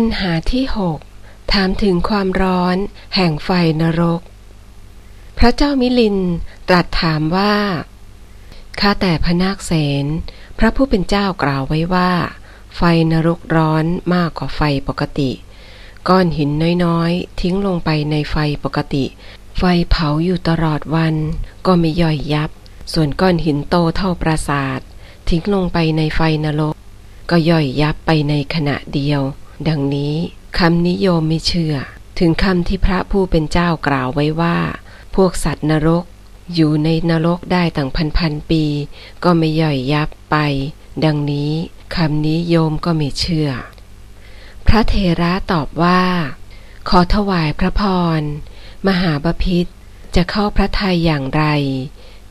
ปัญหาที่หกถามถึงความร้อน แห่งไฟนรก พระเจ้ามิลินตรัสถามว่า ข้าแต่พระนาคเสนพระผู้เป็นเจ้ากล่าวไว้ว่า ไฟนรกร้อนมากกว่าไฟปกติ ก้อนหินน้อยๆ ทิ้งลงไปในไฟปกติ ไฟเผาอยู่ตลอดวัน ก็ไม่ย่อยยับ ส่วนก้อนหินโตเท่าปราสาท ทิ้งลงไปในไฟนรก ก็ย่อยยับไปในขณะเดียว ดังนี้คำนิยมไม่เชื่อ ถึงคำที่พระผู้เป็นเจ้ากล่าวไว้ว่า พวกสัตว์นรก อยู่ในนรกได้ตั้งพันพันปี ก็ไม่ย่อยยับไป ดังนี้คำนี้โยมก็ไม่เชื่อ พระเทระตอบว่า ขอถวายพระพร มหาบพิษจะเข้าพระทัยอย่างไร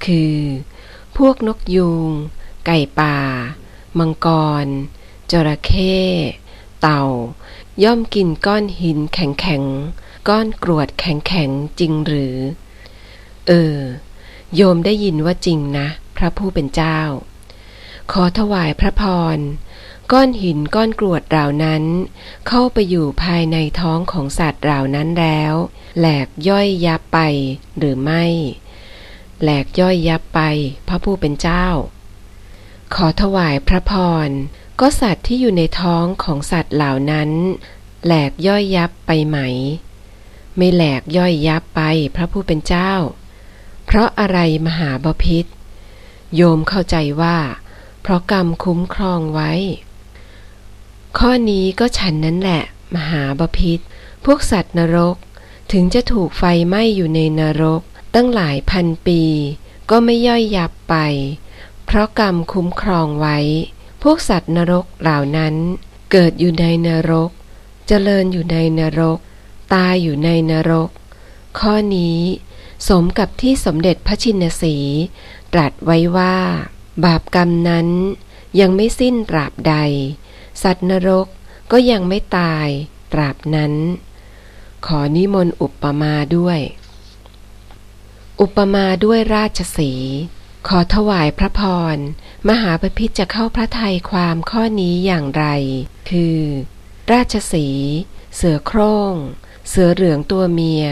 คือ พวกนกยูง ไก่ป่า มังกร จระเข้ เต่า ย่อมกินก้อนหินแข็งๆ ก้อนกรวดแข็งๆ จริงหรือ เออ โยมได้ยินว่าจริงนะ พระผู้เป็นเจ้า ขอถวายพระพร ก้อนหินก้อนกรวดเหล่านั้น เข้าไปอยู่ภายในท้องของสัตว์เหล่านั้นแล้ว แหลกย่อยยับไปหรือไม่ แหลกย่อยยับไป พระผู้เป็นเจ้า ขอถวายพระพร ก็สัตว์ที่อยู่ในท้องของสัตว์เหล่านั้น แหลกย่อยยับไปไหม ไม่แหลกย่อยยับไปพระผู้เป็นเจ้า เพราะอะไรมหาบพิษ โยมเข้าใจว่า เพราะกรรมคุ้มครองไว้ ข้อนี้ก็ฉันนั้นแหละ มหาบพิษ พวกสัตว์นรกถึงจะถูกไฟไหม้อยู่ในนรก ตั้งหลายพันปี ก็ไม่ย่อยยับไป เพราะกรรมคุ้มครองไว้ พวกสัตว์นรกเหล่านั้นเกิดอยู่ในนรก เจริญอยู่ในนรก ตายอยู่ในนรก ข้อนี้สมกับที่สมเด็จพระชินสีตรัสไว้ว่า บาปกรรมนั้นยังไม่สิ้นตราบใด สัตว์นรกก็ยังไม่ตายตราบนั้น ขอนิมนต์อุปมาด้วย อุปมาด้วยราชสี ขอถวายพระพร มหาปพิธจะเข้าพระทัยความข้อนี้อย่างไร คือ ราชสี เสือโคร่ง เสือเหลืองตัวเมีย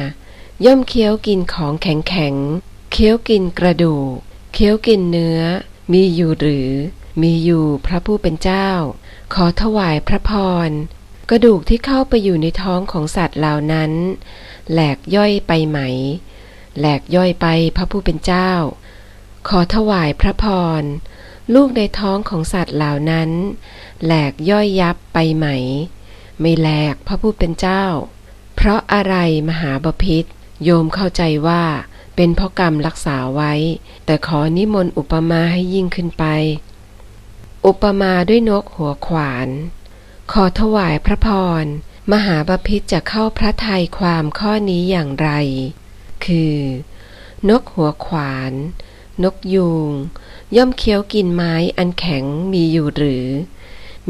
ย่อมเคี้ยวกินของแข็งๆเคี้ยวกินกระดูก เคี้ยวกินเนื้อ มีอยู่หรือ มีอยู่พระผู้เป็นเจ้า ขอถวายพระพร กระดูกที่เข้าไปอยู่ในท้องของสัตว์เหล่านั้น แหลกย่อยไปไหม แหลกย่อยไปพระผู้เป็นเจ้า ขอถวายพระพร ลูกในท้องของสัตว์เหล่านั้น แหลกย่อยยับไปไหม ไม่แหลกพระผู้เป็นเจ้า เพราะอะไรมหาบพิษโยมเข้าใจว่าเป็นเพราะกรรมรักษาไว้ แต่ขอนิมนต์อุปมาให้ยิ่งขึ้นไป อุปมาด้วยนกหัวขวาน ขอถวายพระพร มหาบพิษจะเข้าพระทัยความข้อนี้อย่างไร คือ นกหัวขวาน นกยูงย่อมเคี้ยวกินไม้อันแข็งมีอยู่หรือ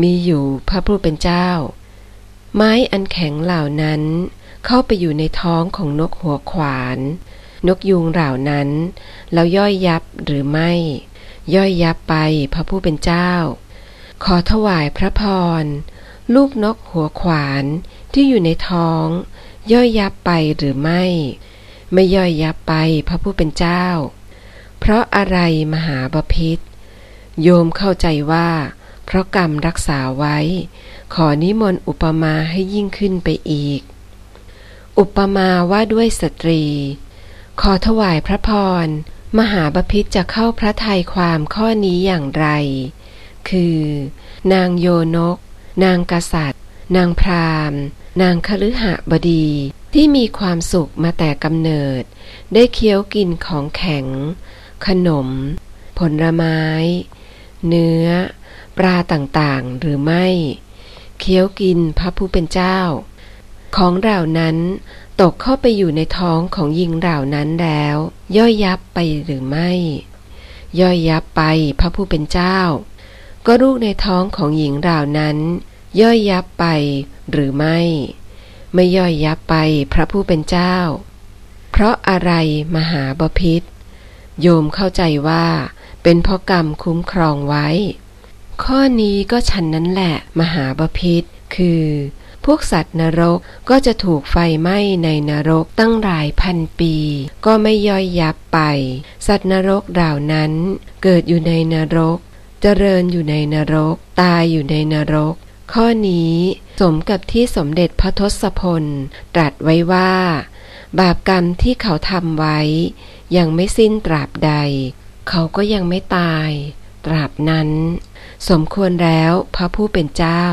มีอยู่พระผู้เป็นเจ้า ไม้อันแข็งเหล่านั้น เข้าไปอยู่ในท้องของนกหัวขวาน นกยูงเหล่านั้น แล้วย่อยยับหรือไม่ ย่อยยับไปพระผู้เป็นเจ้า ขอถวายพระพร ลูกนกหัวขวานที่อยู่ในท้อง ย่อยยับไปหรือไม่ ไม่ย่อยยับไปพระผู้เป็นเจ้า เพราะอะไรมหาบพิษโยมเข้าใจว่า เพราะกรรมรักษาไว้ ขอนิมนต์อุปมาให้ยิ่งขึ้นไปอีก อุปมาว่าด้วยสตรี ขอถวายพระพร มหาบพิษจะเข้าพระทัยความข้อนี้อย่างไร คือ นางโยนก นางกษัตริย์ นางพราหมณ์ นางคฤหบดีที่มีความสุขมาแต่กำเนิด ได้เคี้ยวกินของแข็ง ขนม ผลไม้ เนื้อ ปลาต่างๆ หรือไม่ เคี้ยวกินพระผู้เป็นเจ้า ของเหล่านั้นตกเข้าไปอยู่ในท้องของหญิงเหล่านั้นแล้ว ย่อยยับไปหรือไม่ ย่อยยับไปพระผู้เป็นเจ้า ก็ลูกในท้องของหญิงเหล่านั้น ย่อยยับไปหรือไม่ ไม่ย่อยยับไปพระผู้เป็นเจ้า เพราะอะไรมหาบพิษ โยมเข้าใจว่า เป็นเพราะกรรมคุ้มครองไว้ ข้อนี้ก็ฉันนั้นแหละ มหาบพิษคือพพวกสัตว์นรกก็จะถูกไฟไหม้ในนรกตั้งหลายพันปี ก็ไม่ย่อยยับไป สัตว์นรกเหล่านั้น เกิดอยู่ในนรก เจริญอยู่ในนรก ตายอยู่ในนรก ข้อนี้สมกับที่สมเด็จพระทศพล ตรัสไว้ว่า บาปกรรมที่เขาทำไว้ ยังไม่สิ้นตราบใด เขาก็ยังไม่ตาย ตราบนั้น สมควรแล้วพระผู้เป็นเจ้า